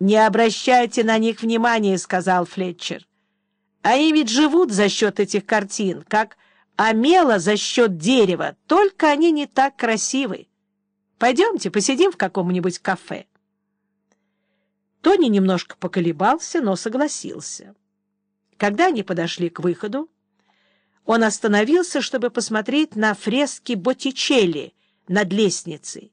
«Не обращайте на них внимания», — сказал Флетчер. «Они ведь живут за счет этих картин, как Амела за счет дерева, только они не так красивы. Пойдемте посидим в каком-нибудь кафе». Тони немножко поколебался, но согласился. Когда они подошли к выходу, он остановился, чтобы посмотреть на фрески Боттичелли над лестницей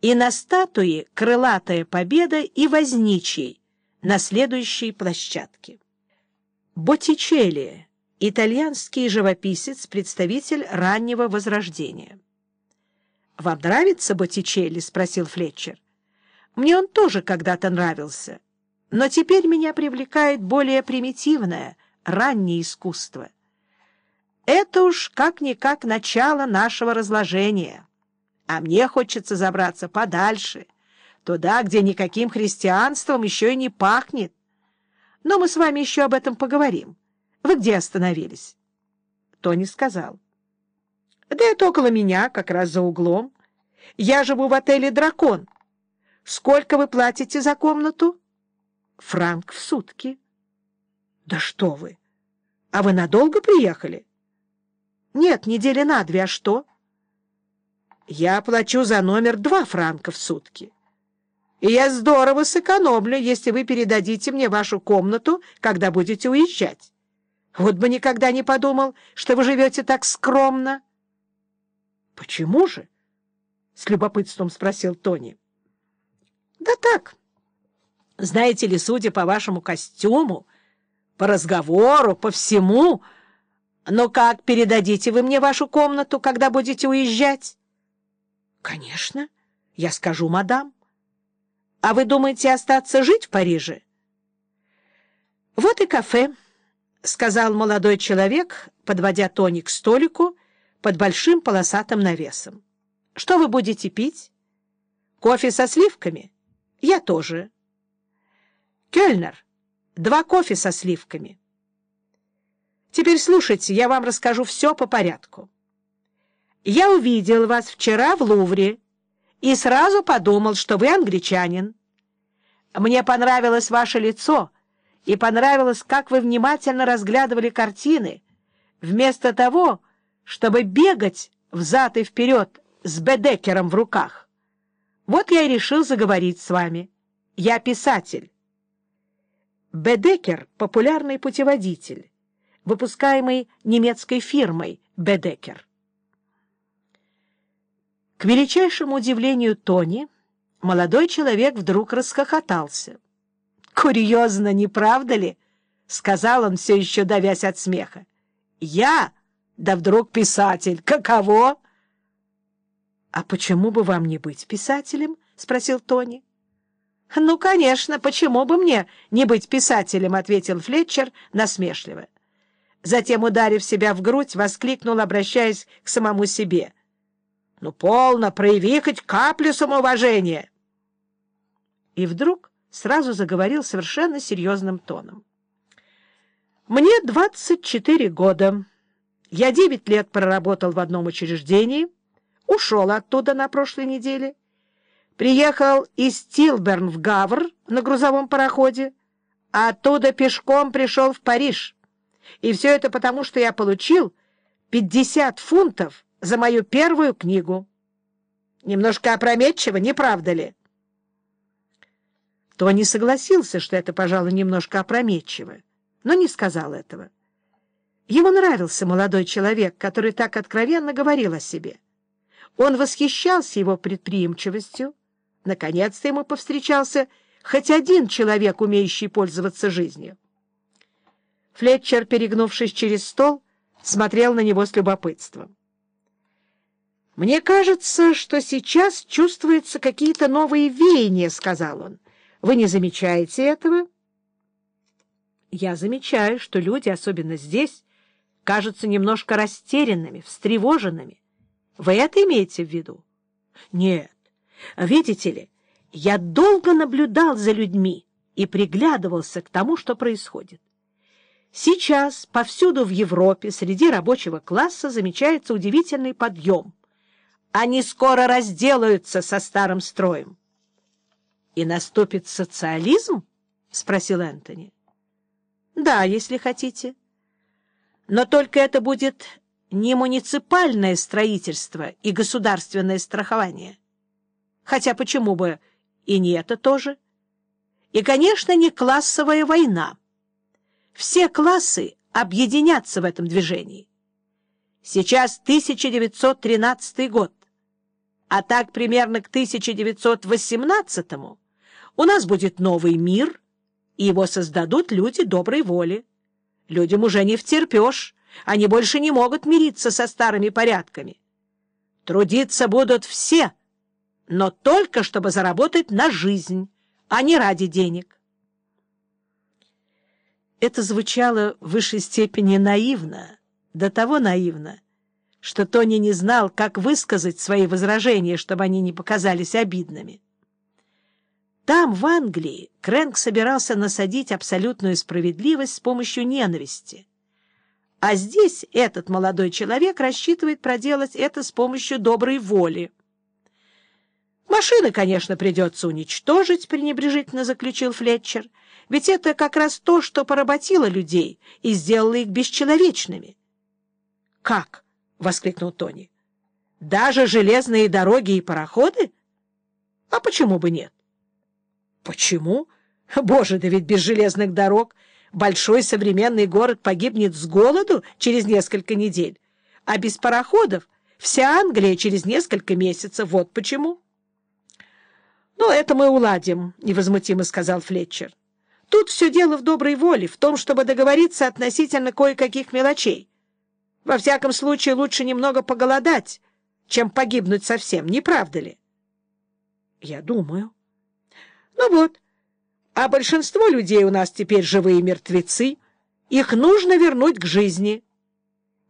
и на статуи «Крылатая победа» и «Возничий» на следующей площадке. Боттичелли — итальянский живописец, представитель раннего Возрождения. «Вам нравится Боттичелли?» — спросил Флетчер. «Мне он тоже когда-то нравился, но теперь меня привлекает более примитивное, раннее искусство. Это уж как-никак начало нашего разложения» а мне хочется забраться подальше, туда, где никаким христианством еще и не пахнет. Но мы с вами еще об этом поговорим. Вы где остановились? Тони сказал. Да это около меня, как раз за углом. Я живу в отеле «Дракон». Сколько вы платите за комнату? Франк в сутки. Да что вы! А вы надолго приехали? Нет, недели на две, а что? Я плачу за номер два франка в сутки. И я здорово сэкономлю, если вы передадите мне вашу комнату, когда будете уезжать. Вот бы никогда не подумал, что вы живете так скромно. — Почему же? — с любопытством спросил Тони. — Да так. Знаете ли, судя по вашему костюму, по разговору, по всему... Но как передадите вы мне вашу комнату, когда будете уезжать? — Конечно. Я скажу, мадам. — А вы думаете остаться жить в Париже? — Вот и кафе, — сказал молодой человек, подводя Тони к столику под большим полосатым навесом. — Что вы будете пить? — Кофе со сливками? — Я тоже. — Кельнер, два кофе со сливками. — Теперь слушайте, я вам расскажу все по порядку. Я увидел вас вчера в Лувре и сразу подумал, что вы англичанин. Мне понравилось ваше лицо и понравилось, как вы внимательно разглядывали картины, вместо того, чтобы бегать взад и вперед с Бедекером в руках. Вот я и решил заговорить с вами. Я писатель. Бедекер — популярный путеводитель, выпускаемый немецкой фирмой Бедекер. К величайшему удивлению Тони, молодой человек вдруг расхохотался. «Курьезно, не правда ли?» — сказал он, все еще давясь от смеха. «Я? Да вдруг писатель! Каково?» «А почему бы вам не быть писателем?» — спросил Тони. «Ну, конечно, почему бы мне не быть писателем?» — ответил Флетчер насмешливо. Затем, ударив себя в грудь, воскликнул, обращаясь к самому себе — ну, полно, прояви хоть каплю самоуважения. И вдруг сразу заговорил совершенно серьезным тоном. Мне 24 года. Я 9 лет проработал в одном учреждении, ушел оттуда на прошлой неделе, приехал из Тилберн в Гавр на грузовом пароходе, а оттуда пешком пришел в Париж. И все это потому, что я получил 50 фунтов за мою первую книгу. Немножко опрометчиво, не правда ли? Тони согласился, что это, пожалуй, немножко опрометчиво, но не сказал этого. Ему нравился молодой человек, который так откровенно говорил о себе. Он восхищался его предприимчивостью. Наконец-то ему повстречался хоть один человек, умеющий пользоваться жизнью. Флетчер, перегнувшись через стол, смотрел на него с любопытством. «Мне кажется, что сейчас чувствуются какие-то новые веяния», — сказал он. «Вы не замечаете этого?» «Я замечаю, что люди, особенно здесь, кажутся немножко растерянными, встревоженными. Вы это имеете в виду?» «Нет. Видите ли, я долго наблюдал за людьми и приглядывался к тому, что происходит. Сейчас повсюду в Европе среди рабочего класса замечается удивительный подъем — они скоро разделаются со старым строем. И наступит социализм? — спросил Энтони. — Да, если хотите. Но только это будет не муниципальное строительство и государственное страхование. Хотя почему бы и не это тоже? И, конечно, не классовая война. Все классы объединятся в этом движении. Сейчас 1913 год, а так примерно к 1918 у нас будет новый мир, и его создадут люди доброй воли. Людям уже не втерпешь, они больше не могут мириться со старыми порядками. Трудиться будут все, но только чтобы заработать на жизнь, а не ради денег. Это звучало в высшей степени наивно, до того наивно, что Тони не знал, как высказать свои возражения, чтобы они не показались обидными. Там, в Англии, Крэнк собирался насадить абсолютную справедливость с помощью ненависти. А здесь этот молодой человек рассчитывает проделать это с помощью доброй воли. «Машины, конечно, придется уничтожить», — пренебрежительно заключил Флетчер, «ведь это как раз то, что поработило людей и сделало их бесчеловечными». «Как?» — воскликнул Тони. «Даже железные дороги и пароходы? А почему бы нет?» «Почему? Боже, да ведь без железных дорог большой современный город погибнет с голоду через несколько недель, а без пароходов вся Англия через несколько месяцев. Вот почему». «Ну, это мы уладим», — невозмутимо сказал Флетчер. «Тут все дело в доброй воле, в том, чтобы договориться относительно кое-каких мелочей. Во всяком случае, лучше немного поголодать, чем погибнуть совсем, не правда ли? — Я думаю. — Ну вот, а большинство людей у нас теперь живые мертвецы. Их нужно вернуть к жизни.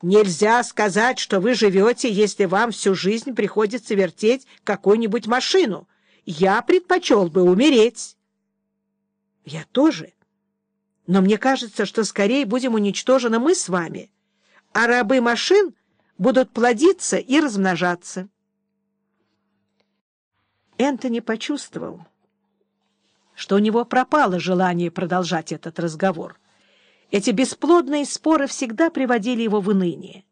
Нельзя сказать, что вы живете, если вам всю жизнь приходится вертеть какую-нибудь машину. Я предпочел бы умереть. — Я тоже. Но мне кажется, что скорее будем уничтожены мы с вами — а рабы машин будут плодиться и размножаться. Энтони почувствовал, что у него пропало желание продолжать этот разговор. Эти бесплодные споры всегда приводили его в уныние.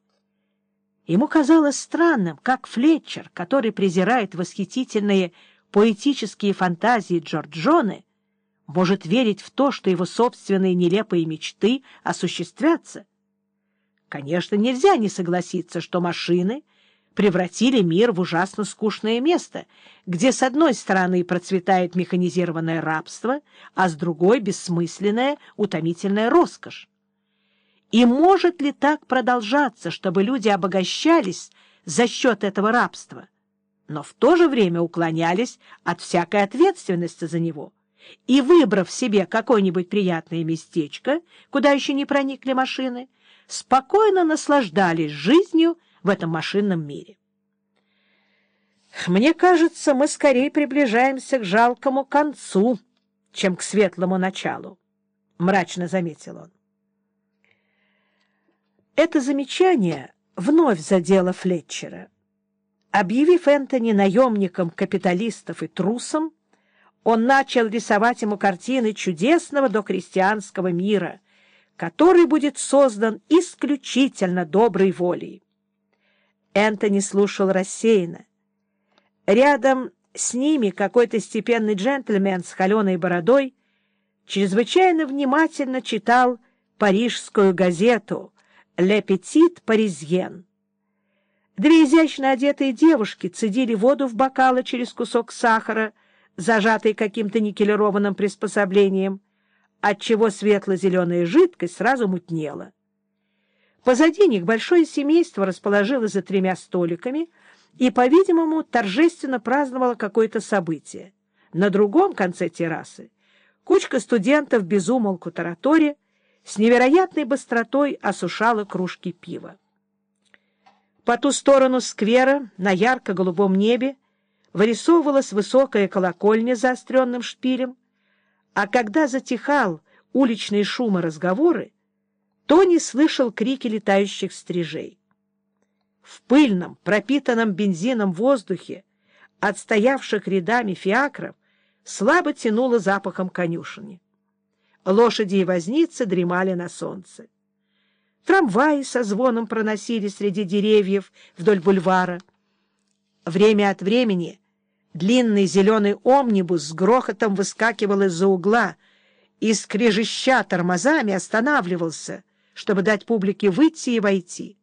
Ему казалось странным, как Флетчер, который презирает восхитительные поэтические фантазии Джорджоны, может верить в то, что его собственные нелепые мечты осуществятся. Конечно, нельзя не согласиться, что машины превратили мир в ужасно скучное место, где с одной стороны процветает механизированное рабство, а с другой — бессмысленная, утомительная роскошь. И может ли так продолжаться, чтобы люди обогащались за счет этого рабства, но в то же время уклонялись от всякой ответственности за него и, выбрав себе какое-нибудь приятное местечко, куда еще не проникли машины, спокойно наслаждались жизнью в этом машинном мире. «Мне кажется, мы скорее приближаемся к жалкому концу, чем к светлому началу», — мрачно заметил он. Это замечание вновь задело Флетчера. Объявив Энтони наемником капиталистов и трусом, он начал рисовать ему картины чудесного докрестьянского мира — который будет создан исключительно доброй волей. Энтони слушал рассеянно. Рядом с ними какой-то степенный джентльмен с холеной бородой чрезвычайно внимательно читал парижскую газету «Ле Паризьен». Две изящно одетые девушки цедили воду в бокалы через кусок сахара, зажатый каким-то никелированным приспособлением — отчего светло-зеленая жидкость сразу мутнела. Позади них большое семейство расположилось за тремя столиками и, по-видимому, торжественно праздновало какое-то событие. На другом конце террасы кучка студентов без умолку тараторе с невероятной быстротой осушала кружки пива. По ту сторону сквера на ярко-голубом небе вырисовывалась высокая колокольня с заостренным шпилем, а когда затихал уличный шум и разговоры, Тони слышал крики летающих стрижей. В пыльном, пропитанном бензином воздухе, отстоявших рядами фиакров, слабо тянуло запахом конюшни. Лошади и возницы дремали на солнце. Трамваи со звоном проносились среди деревьев вдоль бульвара. Время от времени длинный зеленый омнибус с грохотом выскакивал из-за угла и, скрежеща тормозами, останавливался, чтобы дать публике выйти и войти.